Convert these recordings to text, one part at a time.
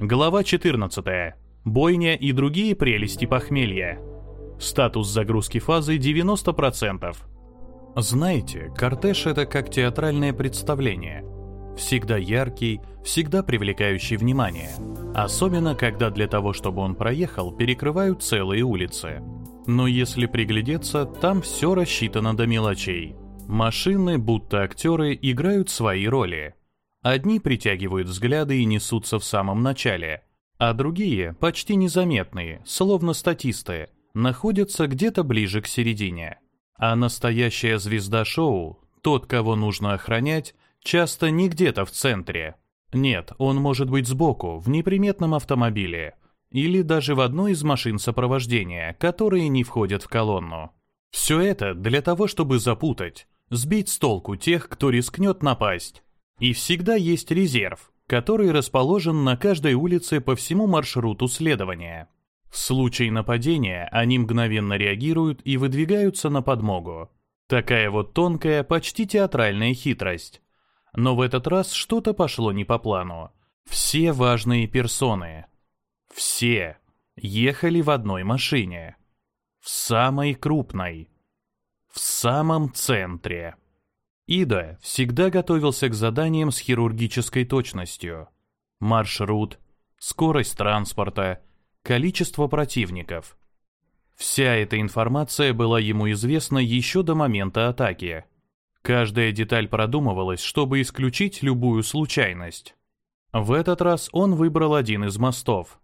Глава 14. Бойня и другие прелести похмелья. Статус загрузки фазы 90%. Знаете, кортеж это как театральное представление. Всегда яркий, всегда привлекающий внимание. Особенно, когда для того, чтобы он проехал, перекрывают целые улицы. Но если приглядеться, там все рассчитано до мелочей. Машины, будто актеры, играют свои роли. Одни притягивают взгляды и несутся в самом начале, а другие, почти незаметные, словно статисты, находятся где-то ближе к середине. А настоящая звезда шоу, тот, кого нужно охранять, часто не где-то в центре. Нет, он может быть сбоку, в неприметном автомобиле, или даже в одной из машин сопровождения, которые не входят в колонну. Все это для того, чтобы запутать, сбить с толку тех, кто рискнет напасть, и всегда есть резерв, который расположен на каждой улице по всему маршруту следования. В случае нападения они мгновенно реагируют и выдвигаются на подмогу. Такая вот тонкая, почти театральная хитрость. Но в этот раз что-то пошло не по плану. Все важные персоны, все ехали в одной машине. В самой крупной. В самом центре. Ида всегда готовился к заданиям с хирургической точностью. Маршрут, скорость транспорта, количество противников. Вся эта информация была ему известна еще до момента атаки. Каждая деталь продумывалась, чтобы исключить любую случайность. В этот раз он выбрал один из мостов.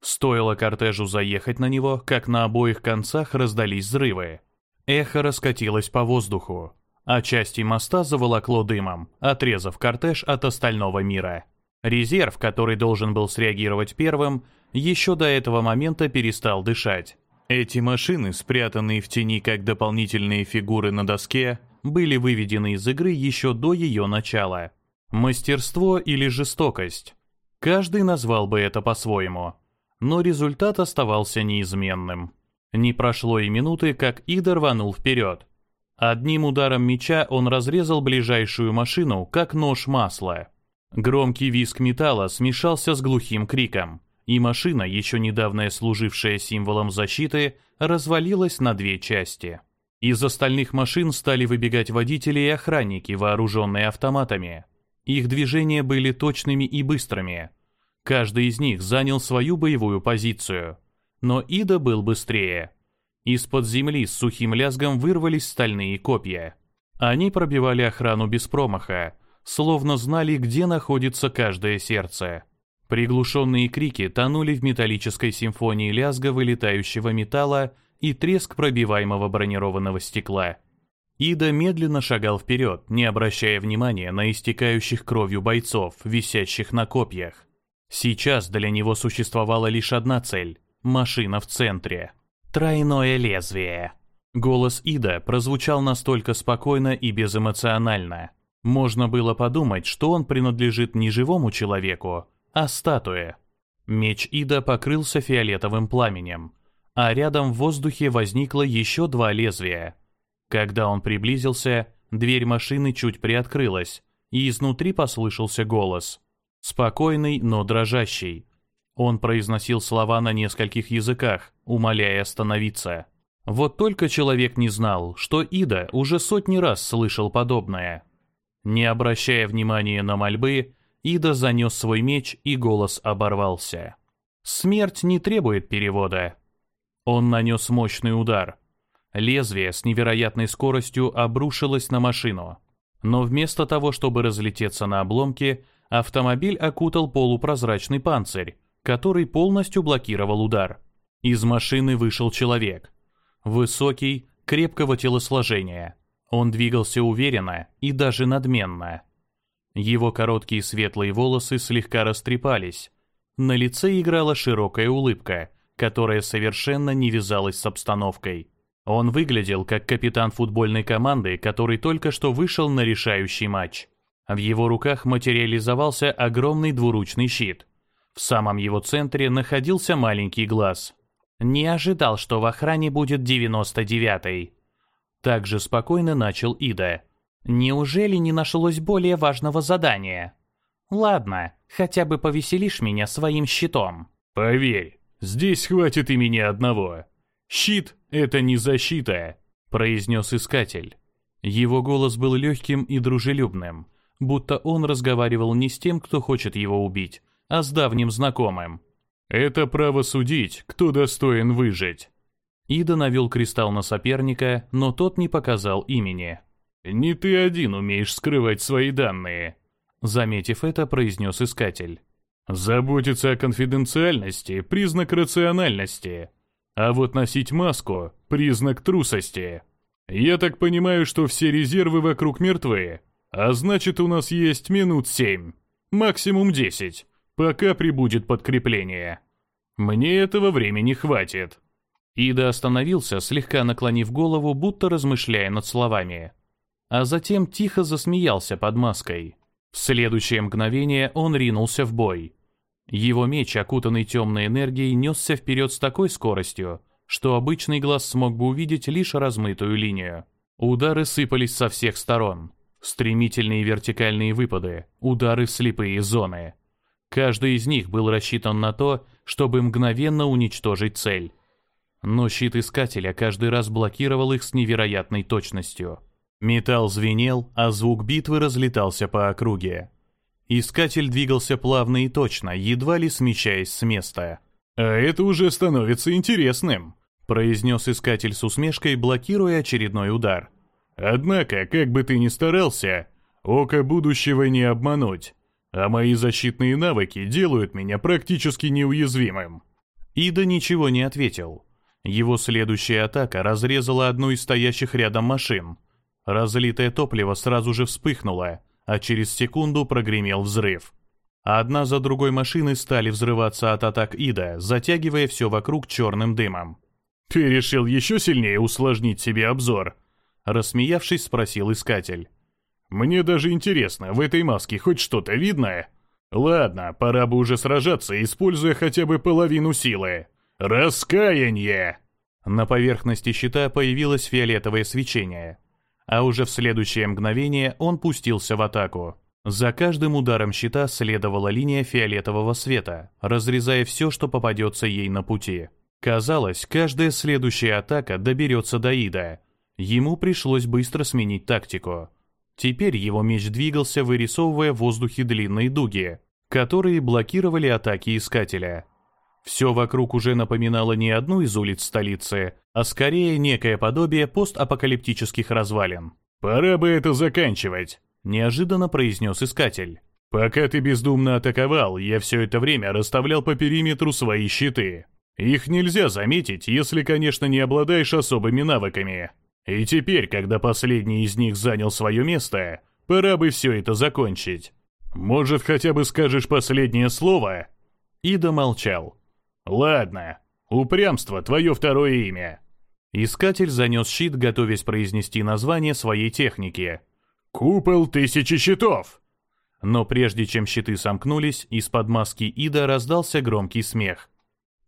Стоило кортежу заехать на него, как на обоих концах раздались взрывы. Эхо раскатилось по воздуху а части моста заволокло дымом, отрезав кортеж от остального мира. Резерв, который должен был среагировать первым, еще до этого момента перестал дышать. Эти машины, спрятанные в тени как дополнительные фигуры на доске, были выведены из игры еще до ее начала. Мастерство или жестокость. Каждый назвал бы это по-своему. Но результат оставался неизменным. Не прошло и минуты, как Ида рванул вперед, Одним ударом меча он разрезал ближайшую машину, как нож масла. Громкий визг металла смешался с глухим криком, и машина, еще недавно служившая символом защиты, развалилась на две части. Из остальных машин стали выбегать водители и охранники, вооруженные автоматами. Их движения были точными и быстрыми. Каждый из них занял свою боевую позицию. Но Ида был быстрее. Из-под земли с сухим лязгом вырвались стальные копья. Они пробивали охрану без промаха, словно знали, где находится каждое сердце. Приглушенные крики тонули в металлической симфонии лязга вылетающего металла и треск пробиваемого бронированного стекла. Ида медленно шагал вперед, не обращая внимания на истекающих кровью бойцов, висящих на копьях. Сейчас для него существовала лишь одна цель — машина в центре. Тройное лезвие. Голос Ида прозвучал настолько спокойно и безэмоционально. Можно было подумать, что он принадлежит не живому человеку, а статуе. Меч Ида покрылся фиолетовым пламенем, а рядом в воздухе возникло еще два лезвия. Когда он приблизился, дверь машины чуть приоткрылась, и изнутри послышался голос. Спокойный, но дрожащий, он произносил слова на нескольких языках, умоляя остановиться. Вот только человек не знал, что Ида уже сотни раз слышал подобное. Не обращая внимания на мольбы, Ида занес свой меч, и голос оборвался. Смерть не требует перевода. Он нанес мощный удар. Лезвие с невероятной скоростью обрушилось на машину. Но вместо того, чтобы разлететься на обломки, автомобиль окутал полупрозрачный панцирь, который полностью блокировал удар. Из машины вышел человек. Высокий, крепкого телосложения. Он двигался уверенно и даже надменно. Его короткие светлые волосы слегка растрепались. На лице играла широкая улыбка, которая совершенно не вязалась с обстановкой. Он выглядел как капитан футбольной команды, который только что вышел на решающий матч. В его руках материализовался огромный двуручный щит – в самом его центре находился маленький глаз. Не ожидал, что в охране будет 99-й. Также спокойно начал Ида. Неужели не нашлось более важного задания? Ладно, Хотя бы повеселишь меня своим щитом. Поверь, здесь хватит и меня одного. Щит — это не защита, произнес искатель. Его голос был легким и дружелюбным, будто он разговаривал не с тем, кто хочет его убить, а с давним знакомым. «Это право судить, кто достоин выжить». Ида навел кристалл на соперника, но тот не показал имени. «Не ты один умеешь скрывать свои данные», — заметив это, произнес искатель. «Заботиться о конфиденциальности — признак рациональности, а вот носить маску — признак трусости. Я так понимаю, что все резервы вокруг мертвы, а значит, у нас есть минут семь, максимум десять, пока прибудет подкрепление. Мне этого времени хватит». Ида остановился, слегка наклонив голову, будто размышляя над словами. А затем тихо засмеялся под маской. В следующее мгновение он ринулся в бой. Его меч, окутанный темной энергией, несся вперед с такой скоростью, что обычный глаз смог бы увидеть лишь размытую линию. Удары сыпались со всех сторон. Стремительные вертикальные выпады, удары в слепые зоны. Каждый из них был рассчитан на то, чтобы мгновенно уничтожить цель. Но щит Искателя каждый раз блокировал их с невероятной точностью. Металл звенел, а звук битвы разлетался по округе. Искатель двигался плавно и точно, едва ли смещаясь с места. «А это уже становится интересным», — произнес Искатель с усмешкой, блокируя очередной удар. «Однако, как бы ты ни старался, око будущего не обмануть, а мои защитные навыки делают меня практически неуязвимым». Ида ничего не ответил. Его следующая атака разрезала одну из стоящих рядом машин. Разлитое топливо сразу же вспыхнуло, а через секунду прогремел взрыв. Одна за другой машины стали взрываться от атак Ида, затягивая все вокруг черным дымом. «Ты решил еще сильнее усложнить себе обзор?» Рассмеявшись, спросил искатель. «Мне даже интересно, в этой маске хоть что-то видно?» «Ладно, пора бы уже сражаться, используя хотя бы половину силы». «Раскаяние!» На поверхности щита появилось фиолетовое свечение. А уже в следующее мгновение он пустился в атаку. За каждым ударом щита следовала линия фиолетового света, разрезая все, что попадется ей на пути. Казалось, каждая следующая атака доберется до Ида. Ему пришлось быстро сменить тактику. Теперь его меч двигался, вырисовывая в воздухе длинные дуги, которые блокировали атаки Искателя. Все вокруг уже напоминало не одну из улиц столицы, а скорее некое подобие постапокалиптических развалин. «Пора бы это заканчивать», — неожиданно произнес Искатель. «Пока ты бездумно атаковал, я все это время расставлял по периметру свои щиты. Их нельзя заметить, если, конечно, не обладаешь особыми навыками. И теперь, когда последний из них занял свое место, пора бы все это закончить. Может, хотя бы скажешь последнее слово?» Ида молчал. «Ладно, упрямство — твое второе имя». Искатель занес щит, готовясь произнести название своей техники. «Купол тысячи щитов!» Но прежде чем щиты сомкнулись, из-под маски Ида раздался громкий смех.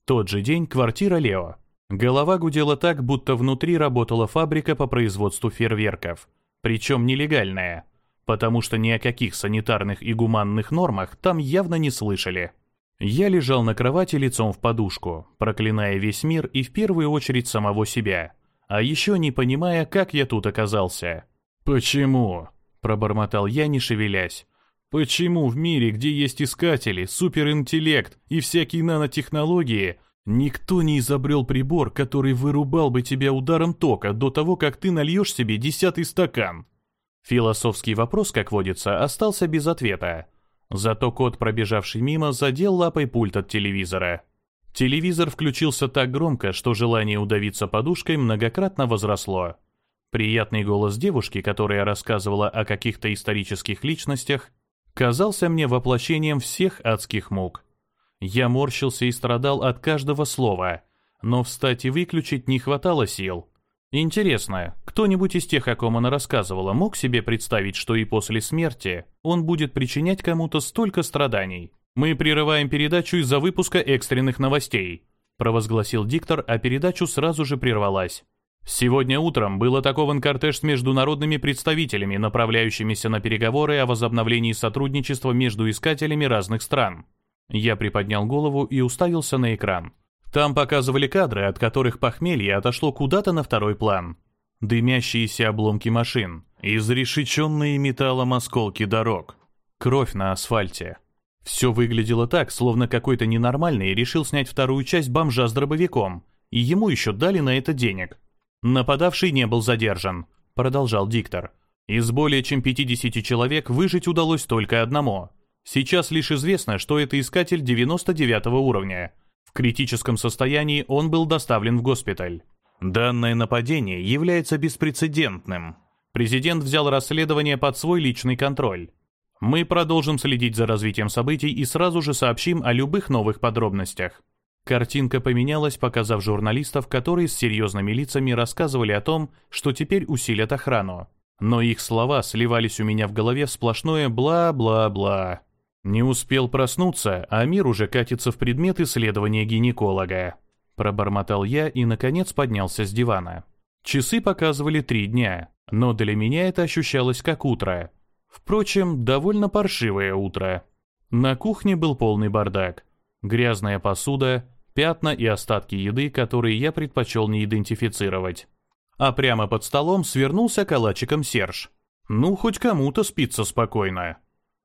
Тот же день квартира Лео. Голова гудела так, будто внутри работала фабрика по производству фейерверков. Причем нелегальная, потому что ни о каких санитарных и гуманных нормах там явно не слышали. Я лежал на кровати лицом в подушку, проклиная весь мир и в первую очередь самого себя, а еще не понимая, как я тут оказался. «Почему?» – пробормотал я, не шевелясь. «Почему в мире, где есть искатели, суперинтеллект и всякие нанотехнологии, никто не изобрел прибор, который вырубал бы тебя ударом тока до того, как ты нальешь себе десятый стакан?» Философский вопрос, как водится, остался без ответа. Зато кот, пробежавший мимо, задел лапой пульт от телевизора. Телевизор включился так громко, что желание удавиться подушкой многократно возросло. Приятный голос девушки, которая рассказывала о каких-то исторических личностях, казался мне воплощением всех адских мук. Я морщился и страдал от каждого слова, но встать и выключить не хватало сил. Интересно, кто-нибудь из тех, о ком она рассказывала, мог себе представить, что и после смерти он будет причинять кому-то столько страданий? Мы прерываем передачу из-за выпуска экстренных новостей, провозгласил диктор, а передачу сразу же прервалась. Сегодня утром был атакован кортеж с международными представителями, направляющимися на переговоры о возобновлении сотрудничества между искателями разных стран. Я приподнял голову и уставился на экран. Там показывали кадры, от которых похмелье отошло куда-то на второй план. Дымящиеся обломки машин, изрешеченные металлом осколки дорог, кровь на асфальте. Все выглядело так, словно какой-то ненормальный решил снять вторую часть бомжа с дробовиком, и ему еще дали на это денег. Нападавший не был задержан, продолжал диктор. Из более чем 50 человек выжить удалось только одному. Сейчас лишь известно, что это искатель 99 уровня. В критическом состоянии он был доставлен в госпиталь. Данное нападение является беспрецедентным. Президент взял расследование под свой личный контроль. Мы продолжим следить за развитием событий и сразу же сообщим о любых новых подробностях. Картинка поменялась, показав журналистов, которые с серьезными лицами рассказывали о том, что теперь усилят охрану. Но их слова сливались у меня в голове в сплошное бла-бла-бла. Не успел проснуться, а мир уже катится в предмет исследования гинеколога. Пробормотал я и, наконец, поднялся с дивана. Часы показывали три дня, но для меня это ощущалось как утро. Впрочем, довольно паршивое утро. На кухне был полный бардак. Грязная посуда, пятна и остатки еды, которые я предпочел не идентифицировать. А прямо под столом свернулся калачиком Серж. Ну, хоть кому-то спится спокойно.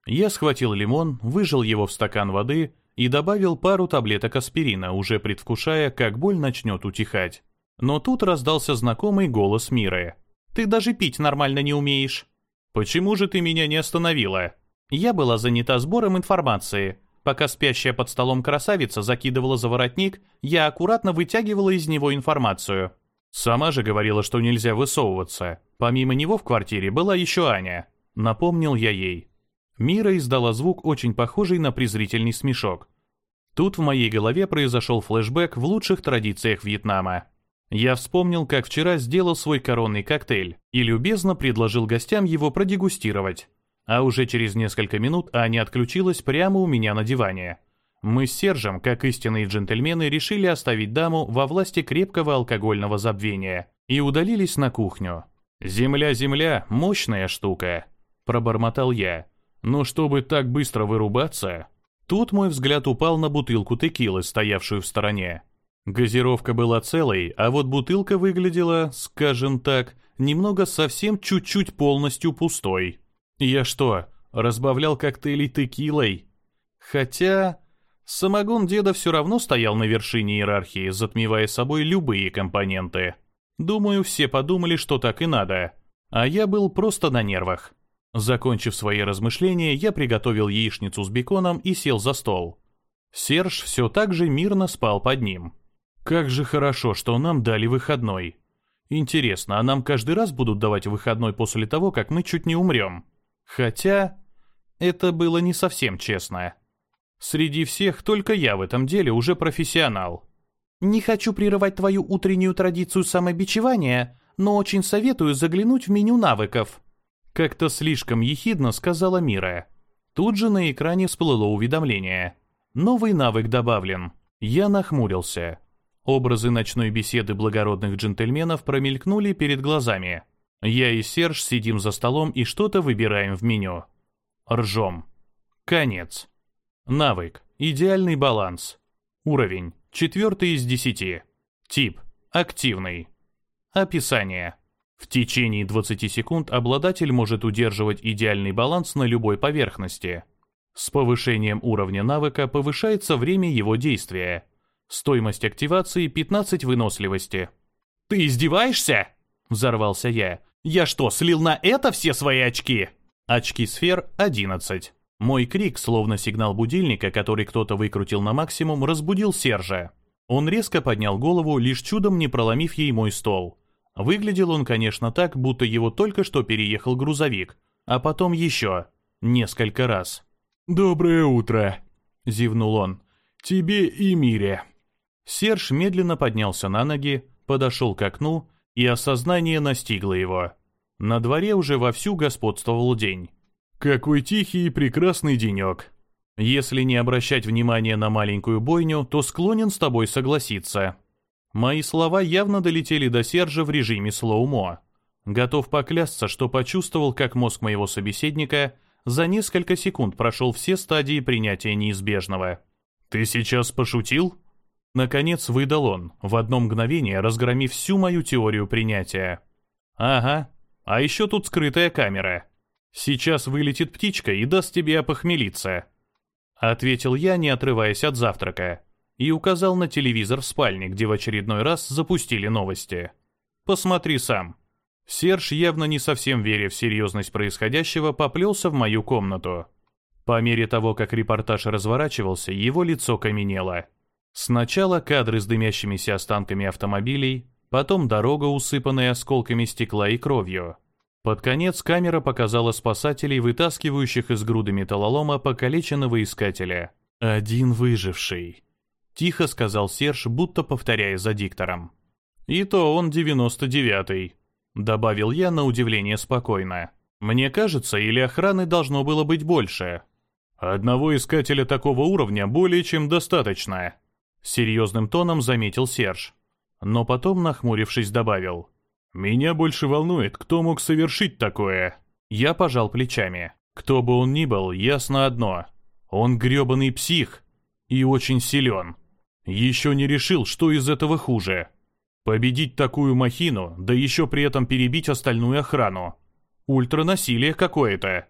Я схватил лимон, выжал его в стакан воды и добавил пару таблеток аспирина, уже предвкушая, как боль начнет утихать. Но тут раздался знакомый голос Миры. «Ты даже пить нормально не умеешь». «Почему же ты меня не остановила?» Я была занята сбором информации. Пока спящая под столом красавица закидывала за воротник, я аккуратно вытягивала из него информацию. Сама же говорила, что нельзя высовываться. Помимо него в квартире была еще Аня. Напомнил я ей. Мира издала звук, очень похожий на презрительный смешок. Тут в моей голове произошел флешбэк в лучших традициях Вьетнама. Я вспомнил, как вчера сделал свой коронный коктейль и любезно предложил гостям его продегустировать. А уже через несколько минут Аня отключилась прямо у меня на диване. Мы с Сержем, как истинные джентльмены, решили оставить даму во власти крепкого алкогольного забвения и удалились на кухню. «Земля, земля, мощная штука», — пробормотал я. «Но чтобы так быстро вырубаться...» Тут мой взгляд упал на бутылку текилы, стоявшую в стороне. Газировка была целой, а вот бутылка выглядела, скажем так, немного совсем чуть-чуть полностью пустой. Я что, разбавлял коктейли текилой? Хотя... Самогон деда все равно стоял на вершине иерархии, затмевая собой любые компоненты. Думаю, все подумали, что так и надо. А я был просто на нервах. Закончив свои размышления, я приготовил яичницу с беконом и сел за стол. Серж все так же мирно спал под ним. Как же хорошо, что нам дали выходной. Интересно, а нам каждый раз будут давать выходной после того, как мы чуть не умрем? Хотя, это было не совсем честно. Среди всех только я в этом деле уже профессионал. Не хочу прерывать твою утреннюю традицию самобичевания, но очень советую заглянуть в меню навыков. Как-то слишком ехидно сказала Мира. Тут же на экране всплыло уведомление. Новый навык добавлен. Я нахмурился. Образы ночной беседы благородных джентльменов промелькнули перед глазами. Я и Серж сидим за столом и что-то выбираем в меню. Ржем. Конец. Навык. Идеальный баланс. Уровень. Четвертый из десяти. Тип. Активный. Описание. В течение 20 секунд обладатель может удерживать идеальный баланс на любой поверхности. С повышением уровня навыка повышается время его действия. Стоимость активации 15 выносливости. «Ты издеваешься?» – взорвался я. «Я что, слил на это все свои очки?» Очки сфер 11. Мой крик, словно сигнал будильника, который кто-то выкрутил на максимум, разбудил Сержа. Он резко поднял голову, лишь чудом не проломив ей мой стол. Выглядел он, конечно, так, будто его только что переехал грузовик, а потом еще, несколько раз. «Доброе утро», — зевнул он. «Тебе и Мире». Серж медленно поднялся на ноги, подошел к окну, и осознание настигло его. На дворе уже вовсю господствовал день. Какой тихий и прекрасный денек. Если не обращать внимания на маленькую бойню, то склонен с тобой согласиться. Мои слова явно долетели до Сержа в режиме слоумо. Готов поклясться, что почувствовал, как мозг моего собеседника за несколько секунд прошел все стадии принятия неизбежного. «Ты сейчас пошутил?» Наконец выдал он, в одно мгновение разгромив всю мою теорию принятия. «Ага, а еще тут скрытая камера. Сейчас вылетит птичка и даст тебе опохмелиться», — ответил я, не отрываясь от завтрака, и указал на телевизор в спальне, где в очередной раз запустили новости. «Посмотри сам». Серж, явно не совсем веря в серьезность происходящего, поплелся в мою комнату. По мере того, как репортаж разворачивался, его лицо каменело. Сначала кадры с дымящимися останками автомобилей, потом дорога, усыпанная осколками стекла и кровью. Под конец камера показала спасателей, вытаскивающих из груды металлолома покалеченного искателя. «Один выживший», — тихо сказал Серж, будто повторяя за диктором. «И то он девяносто девятый», — добавил я на удивление спокойно. «Мне кажется, или охраны должно было быть больше?» «Одного искателя такого уровня более чем достаточно», — серьезным тоном заметил Серж. Но потом, нахмурившись, добавил. «Меня больше волнует, кто мог совершить такое?» Я пожал плечами. Кто бы он ни был, ясно одно. Он грёбаный псих и очень силен. Еще не решил, что из этого хуже. Победить такую махину, да еще при этом перебить остальную охрану. Ультранасилие какое-то.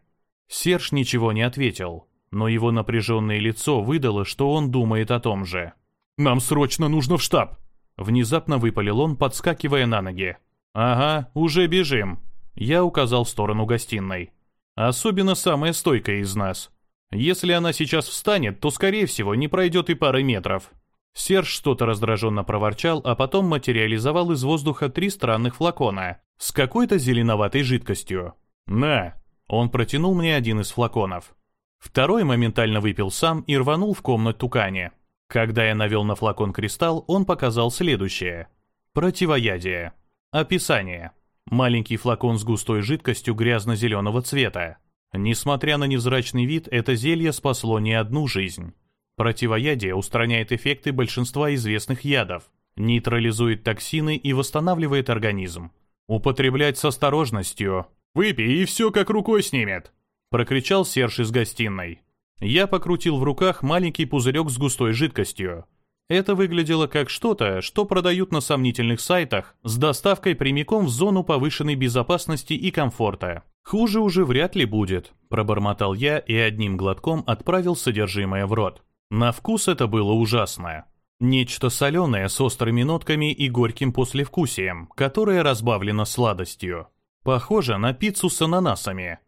Серж ничего не ответил, но его напряженное лицо выдало, что он думает о том же. «Нам срочно нужно в штаб!» Внезапно выпалил он, подскакивая на ноги. «Ага, уже бежим». Я указал в сторону гостиной. «Особенно самая стойкая из нас. Если она сейчас встанет, то, скорее всего, не пройдет и пары метров». Серж что-то раздраженно проворчал, а потом материализовал из воздуха три странных флакона с какой-то зеленоватой жидкостью. «На!» Он протянул мне один из флаконов. Второй моментально выпил сам и рванул в комнату Кани. Когда я навел на флакон кристалл, он показал следующее. Противоядие. Описание. Маленький флакон с густой жидкостью грязно-зеленого цвета. Несмотря на невзрачный вид, это зелье спасло не одну жизнь. Противоядие устраняет эффекты большинства известных ядов, нейтрализует токсины и восстанавливает организм. Употреблять с осторожностью. «Выпей, и все как рукой снимет!» – прокричал Серж из гостиной. Я покрутил в руках маленький пузырек с густой жидкостью. Это выглядело как что-то, что продают на сомнительных сайтах с доставкой прямиком в зону повышенной безопасности и комфорта. «Хуже уже вряд ли будет», – пробормотал я и одним глотком отправил содержимое в рот. На вкус это было ужасно. Нечто соленое с острыми нотками и горьким послевкусием, которое разбавлено сладостью. Похоже на пиццу с ананасами.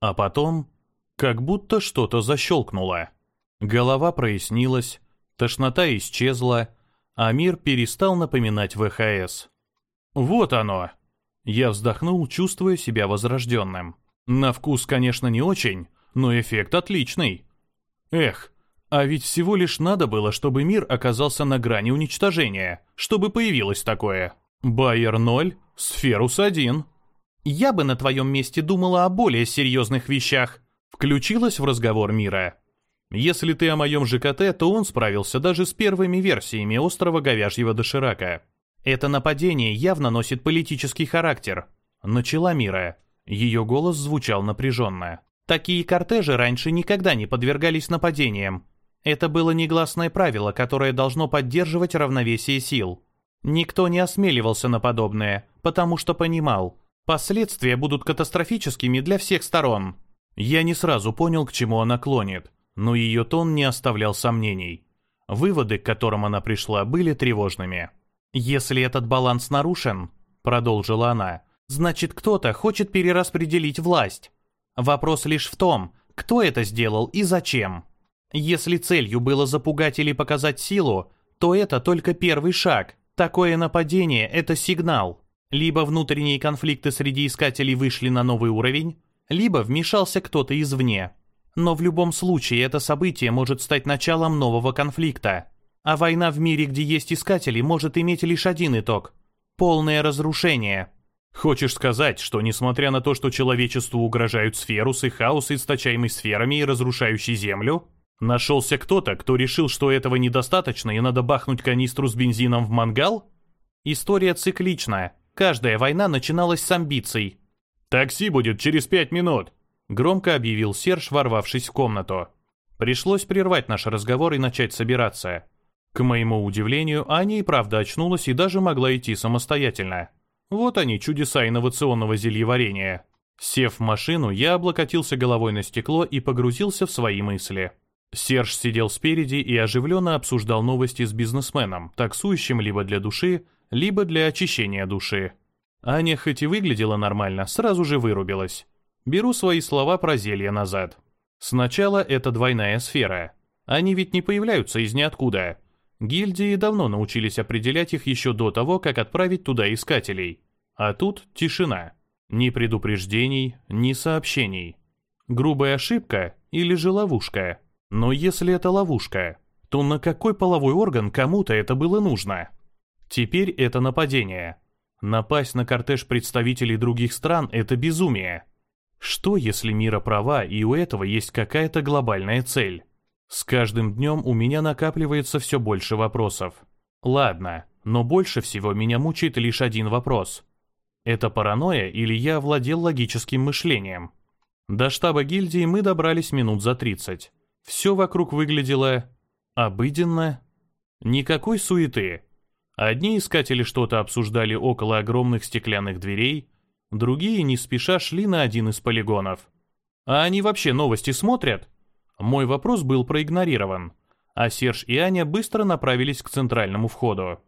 А потом как будто что-то защелкнуло. Голова прояснилась, тошнота исчезла, а мир перестал напоминать ВХС. Вот оно! Я вздохнул, чувствуя себя возрожденным. На вкус, конечно, не очень, но эффект отличный. Эх, а ведь всего лишь надо было, чтобы мир оказался на грани уничтожения, чтобы появилось такое. Байер 0, Сферус 1. Я бы на твоем месте думала о более серьезных вещах, Включилась в разговор мира. Если ты о моем ЖКТ, то он справился даже с первыми версиями острова говяжьего доширака. Это нападение явно носит политический характер. Начала мира. Ее голос звучал напряженно. Такие кортежи раньше никогда не подвергались нападениям. Это было негласное правило, которое должно поддерживать равновесие сил. Никто не осмеливался на подобное, потому что понимал, последствия будут катастрофическими для всех сторон. Я не сразу понял, к чему она клонит, но ее тон не оставлял сомнений. Выводы, к которым она пришла, были тревожными. «Если этот баланс нарушен», — продолжила она, — «значит, кто-то хочет перераспределить власть. Вопрос лишь в том, кто это сделал и зачем. Если целью было запугать или показать силу, то это только первый шаг. Такое нападение — это сигнал. Либо внутренние конфликты среди искателей вышли на новый уровень, либо вмешался кто-то извне. Но в любом случае это событие может стать началом нового конфликта. А война в мире, где есть искатели, может иметь лишь один итог – полное разрушение. Хочешь сказать, что несмотря на то, что человечеству угрожают сферусы, хаос, источаемый сферами и разрушающий Землю, нашелся кто-то, кто решил, что этого недостаточно и надо бахнуть канистру с бензином в мангал? История цикличная. Каждая война начиналась с амбиций. «Такси будет через пять минут», — громко объявил Серж, ворвавшись в комнату. Пришлось прервать наш разговор и начать собираться. К моему удивлению, Аня и правда очнулась и даже могла идти самостоятельно. Вот они, чудеса инновационного зельеварения. Сев в машину, я облокотился головой на стекло и погрузился в свои мысли. Серж сидел спереди и оживленно обсуждал новости с бизнесменом, таксующим либо для души, либо для очищения души. Аня хоть и выглядела нормально, сразу же вырубилась. Беру свои слова про зелье назад. Сначала это двойная сфера. Они ведь не появляются из ниоткуда. Гильдии давно научились определять их еще до того, как отправить туда искателей. А тут тишина. Ни предупреждений, ни сообщений. Грубая ошибка или же ловушка? Но если это ловушка, то на какой половой орган кому-то это было нужно? Теперь это нападение. Напасть на кортеж представителей других стран – это безумие. Что, если мира права, и у этого есть какая-то глобальная цель? С каждым днем у меня накапливается все больше вопросов. Ладно, но больше всего меня мучает лишь один вопрос. Это паранойя или я овладел логическим мышлением? До штаба гильдии мы добрались минут за 30. Все вокруг выглядело... обыденно. Никакой суеты. Одни искатели что-то обсуждали около огромных стеклянных дверей, другие не спеша шли на один из полигонов. А они вообще новости смотрят? Мой вопрос был проигнорирован, а Серж и Аня быстро направились к центральному входу.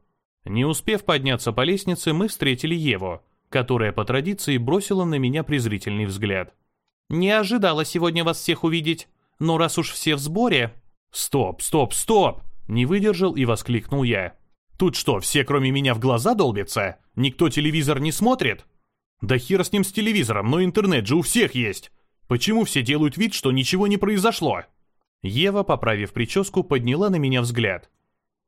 Не успев подняться по лестнице, мы встретили Еву, которая по традиции бросила на меня презрительный взгляд. «Не ожидала сегодня вас всех увидеть, но раз уж все в сборе...» «Стоп, стоп, стоп!» Не выдержал и воскликнул я. «Тут что, все кроме меня в глаза долбятся? Никто телевизор не смотрит?» «Да хер с ним с телевизором, но интернет же у всех есть! Почему все делают вид, что ничего не произошло?» Ева, поправив прическу, подняла на меня взгляд.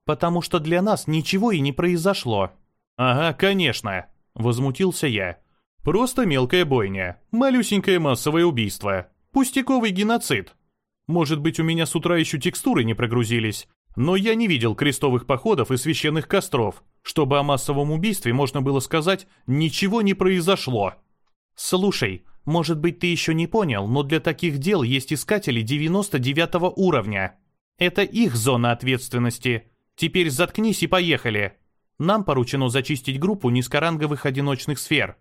«Потому что для нас ничего и не произошло». «Ага, конечно», — возмутился я. «Просто мелкая бойня, малюсенькое массовое убийство, пустяковый геноцид. Может быть, у меня с утра еще текстуры не прогрузились, но я не видел крестовых походов и священных костров, чтобы о массовом убийстве можно было сказать «ничего не произошло». «Слушай, может быть, ты еще не понял, но для таких дел есть искатели 99 уровня. Это их зона ответственности. Теперь заткнись и поехали. Нам поручено зачистить группу низкоранговых одиночных сфер».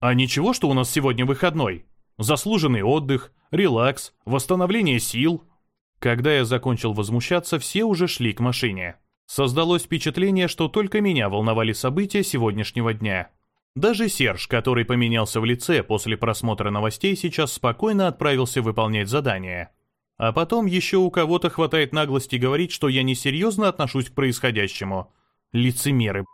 «А ничего, что у нас сегодня выходной? Заслуженный отдых, релакс, восстановление сил». Когда я закончил возмущаться, все уже шли к машине. Создалось впечатление, что только меня волновали события сегодняшнего дня. Даже Серж, который поменялся в лице после просмотра новостей, сейчас спокойно отправился выполнять задание. А потом еще у кого-то хватает наглости говорить, что я несерьезно отношусь к происходящему. Лицемеры.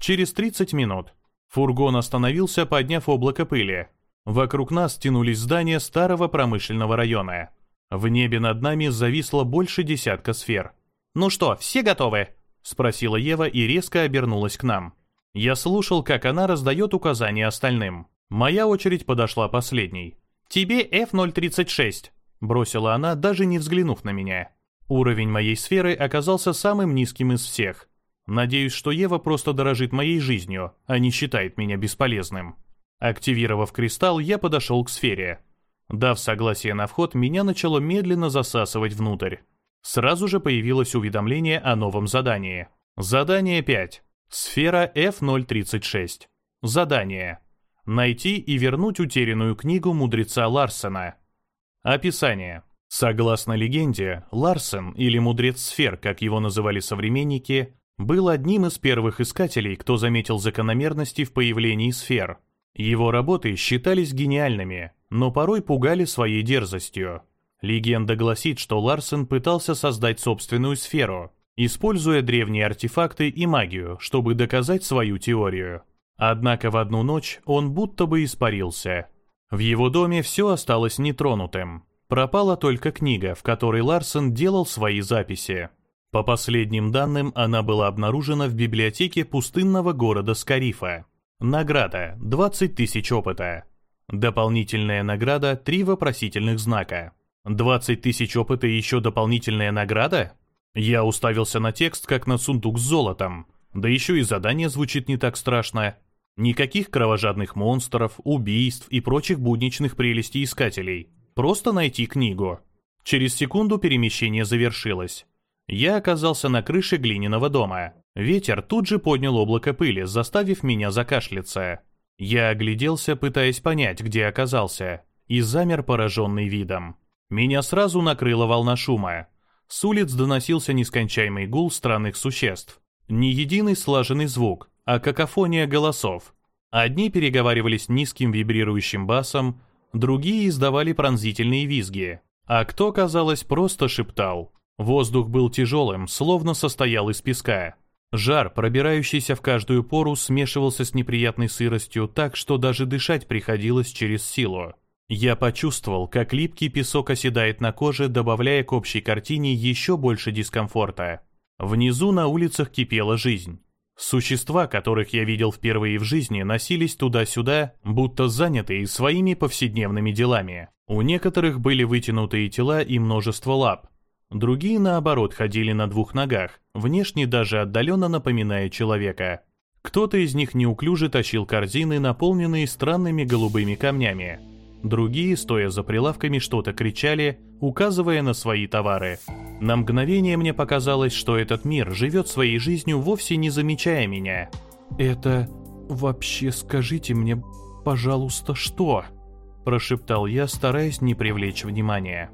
Через 30 минут фургон остановился, подняв облако пыли. Вокруг нас тянулись здания старого промышленного района. В небе над нами зависло больше десятка сфер. «Ну что, все готовы?» — спросила Ева и резко обернулась к нам. Я слушал, как она раздает указания остальным. Моя очередь подошла последней. «Тебе F036», — бросила она, даже не взглянув на меня. Уровень моей сферы оказался самым низким из всех. Надеюсь, что Ева просто дорожит моей жизнью, а не считает меня бесполезным. Активировав кристалл, я подошел к сфере. Дав согласие на вход, меня начало медленно засасывать внутрь. Сразу же появилось уведомление о новом задании. Задание 5. Сфера F036. Задание. Найти и вернуть утерянную книгу мудреца Ларсена. Описание. Согласно легенде, Ларсен, или Мудрец Сфер, как его называли современники, был одним из первых искателей, кто заметил закономерности в появлении сфер. Его работы считались гениальными, но порой пугали своей дерзостью. Легенда гласит, что Ларсен пытался создать собственную сферу, используя древние артефакты и магию, чтобы доказать свою теорию. Однако в одну ночь он будто бы испарился. В его доме все осталось нетронутым. Пропала только книга, в которой Ларсен делал свои записи. По последним данным, она была обнаружена в библиотеке пустынного города Скарифа. Награда – 20 тысяч опыта. Дополнительная награда – три вопросительных знака. 20 тысяч опыта и еще дополнительная награда? Я уставился на текст, как на сундук с золотом. Да еще и задание звучит не так страшно. Никаких кровожадных монстров, убийств и прочих будничных прелестей искателей. Просто найти книгу. Через секунду перемещение завершилось. Я оказался на крыше глиняного дома. Ветер тут же поднял облако пыли, заставив меня закашляться. Я огляделся, пытаясь понять, где оказался, и замер пораженный видом. Меня сразу накрыла волна шума. С улиц доносился нескончаемый гул странных существ. Не единый слаженный звук, а какофония голосов. Одни переговаривались низким вибрирующим басом, другие издавали пронзительные визги, а кто, казалось, просто шептал. Воздух был тяжелым, словно состоял из песка. Жар, пробирающийся в каждую пору, смешивался с неприятной сыростью так, что даже дышать приходилось через силу. Я почувствовал, как липкий песок оседает на коже, добавляя к общей картине еще больше дискомфорта. Внизу на улицах кипела жизнь. Существа, которых я видел впервые в жизни, носились туда-сюда, будто занятые своими повседневными делами. У некоторых были вытянутые тела и множество лап, Другие, наоборот, ходили на двух ногах, внешне даже отдаленно напоминая человека. Кто-то из них неуклюже тащил корзины, наполненные странными голубыми камнями. Другие, стоя за прилавками, что-то кричали, указывая на свои товары. На мгновение мне показалось, что этот мир живет своей жизнью, вовсе не замечая меня. «Это... вообще скажите мне, пожалуйста, что?» Прошептал я, стараясь не привлечь внимания.